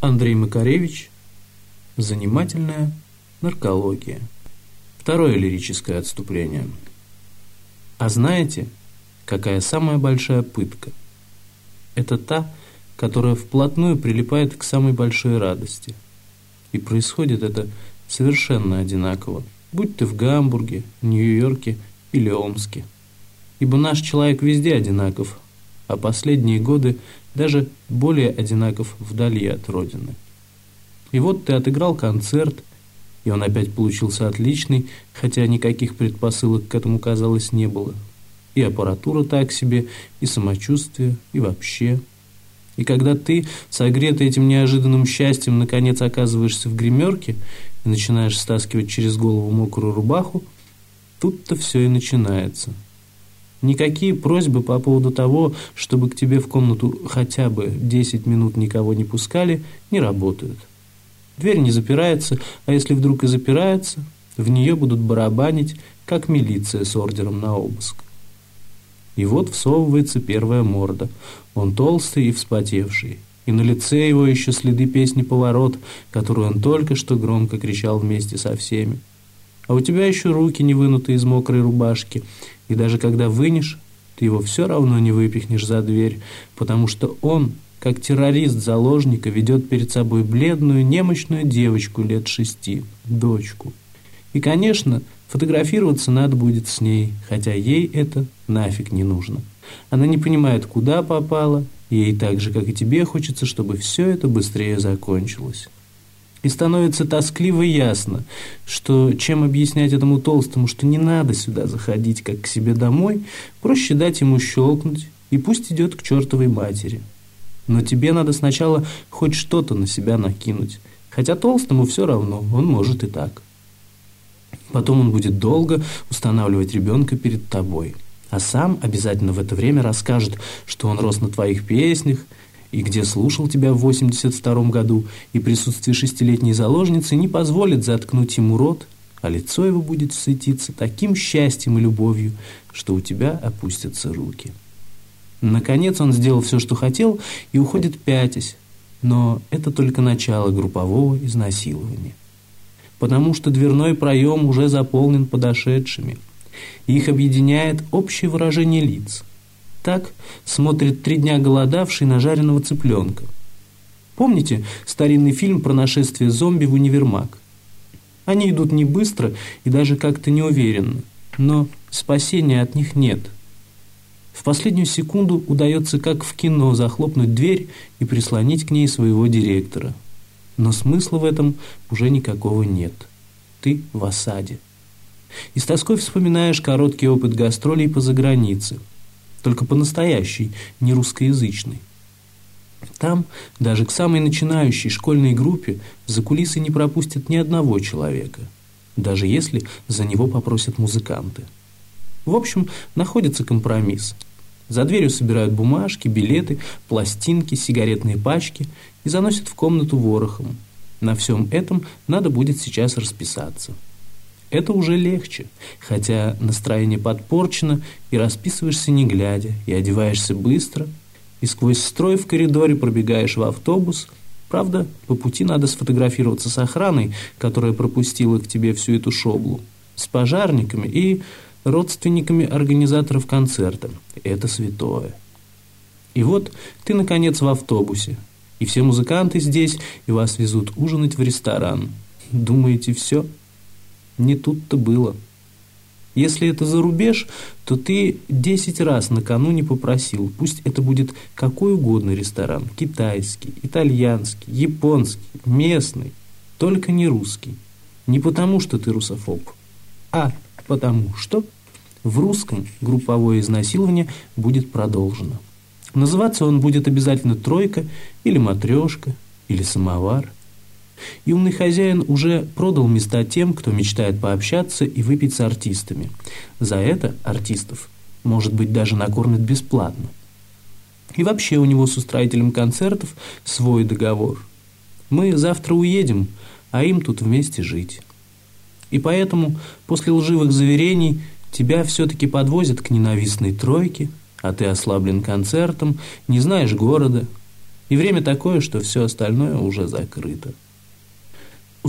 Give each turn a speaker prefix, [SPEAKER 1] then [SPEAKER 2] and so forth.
[SPEAKER 1] Андрей Макаревич. Занимательная наркология. Второе лирическое отступление. А знаете, какая самая большая пытка? Это та, которая вплотную прилипает к самой большой радости. И происходит это совершенно одинаково, будь ты в Гамбурге, Нью-Йорке или Омске. Ибо наш человек везде одинаков, а последние годы даже более одинаков вдали от родины. И вот ты отыграл концерт, и он опять получился отличный, хотя никаких предпосылок к этому, казалось, не было. И аппаратура так себе, и самочувствие, и вообще. И когда ты, согретый этим неожиданным счастьем, наконец оказываешься в гримерке и начинаешь стаскивать через голову мокрую рубаху, тут-то все и начинается – Никакие просьбы по поводу того, чтобы к тебе в комнату хотя бы 10 минут никого не пускали, не работают. Дверь не запирается, а если вдруг и запирается, в нее будут барабанить, как милиция с ордером на обыск. И вот всовывается первая морда. Он толстый и вспотевший. И на лице его еще следы песни «Поворот», которую он только что громко кричал вместе со всеми. А у тебя еще руки не вынуты из мокрой рубашки, и даже когда вынешь, ты его все равно не выпихнешь за дверь, потому что он, как террорист заложника, ведет перед собой бледную, немощную девочку лет шести, дочку. И, конечно, фотографироваться надо будет с ней, хотя ей это нафиг не нужно. Она не понимает, куда попала, ей так же, как и тебе, хочется, чтобы все это быстрее закончилось. И становится тоскливо ясно, что чем объяснять этому толстому, что не надо сюда заходить, как к себе домой, проще дать ему щелкнуть, и пусть идет к чертовой матери. Но тебе надо сначала хоть что-то на себя накинуть, хотя толстому все равно, он может и так. Потом он будет долго устанавливать ребенка перед тобой, а сам обязательно в это время расскажет, что он рос на твоих песнях, и где слушал тебя в 82 году, и присутствие шестилетней заложницы не позволит заткнуть ему рот, а лицо его будет светиться таким счастьем и любовью, что у тебя опустятся руки. Наконец он сделал все, что хотел, и уходит пятясь, но это только начало группового изнасилования. Потому что дверной проем уже заполнен подошедшими. Их объединяет общее выражение лиц – так смотрит три дня голодавший на жареного цыпленка. Помните старинный фильм про нашествие зомби в универмаг? Они идут не быстро и даже как-то неуверенно, но спасения от них нет. В последнюю секунду удается, как в кино, захлопнуть дверь и прислонить к ней своего директора. Но смысла в этом уже никакого нет. Ты в осаде. И с тоской вспоминаешь короткий опыт гастролей по загранице – только по-настоящей, не русскоязычной. Там даже к самой начинающей школьной группе за кулисы не пропустят ни одного человека, даже если за него попросят музыканты. В общем, находится компромисс. За дверью собирают бумажки, билеты, пластинки, сигаретные пачки и заносят в комнату ворохом. На всем этом надо будет сейчас расписаться. Это уже легче, хотя настроение подпорчено, и расписываешься не глядя, и одеваешься быстро, и сквозь строй в коридоре пробегаешь в автобус. Правда, по пути надо сфотографироваться с охраной, которая пропустила к тебе всю эту шоблу, с пожарниками и родственниками организаторов концерта. Это святое. И вот ты, наконец, в автобусе, и все музыканты здесь, и вас везут ужинать в ресторан. Думаете, все? Не тут-то было. Если это за рубеж, то ты десять раз накануне попросил, пусть это будет какой угодно ресторан, китайский, итальянский, японский, местный, только не русский. Не потому, что ты русофоб, а потому что в русском групповое изнасилование будет продолжено. Называться он будет обязательно «тройка» или «матрешка» или «самовар». И умный хозяин уже продал места тем, кто мечтает пообщаться и выпить с артистами. За это артистов, может быть, даже накормят бесплатно. И вообще у него с устроителем концертов свой договор. Мы завтра уедем, а им тут вместе жить. И поэтому после лживых заверений тебя все-таки подвозят к ненавистной тройке, а ты ослаблен концертом, не знаешь города, И время такое, что все остальное уже закрыто.